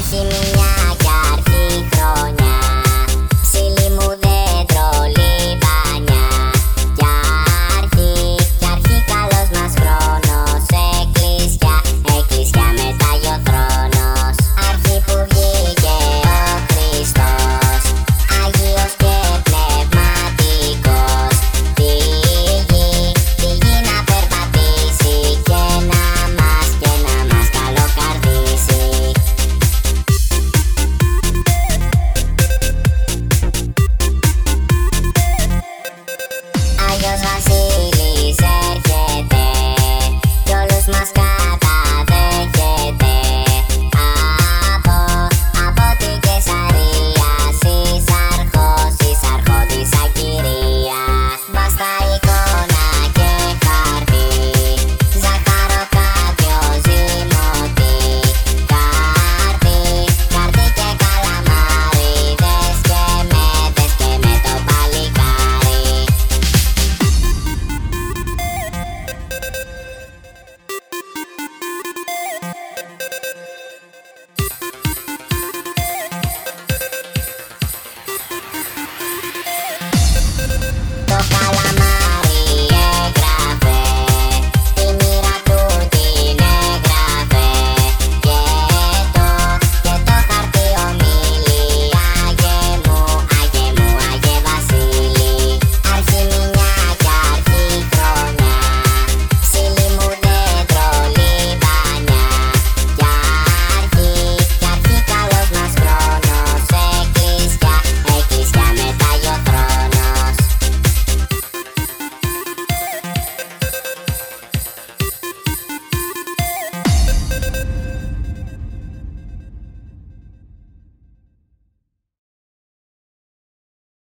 I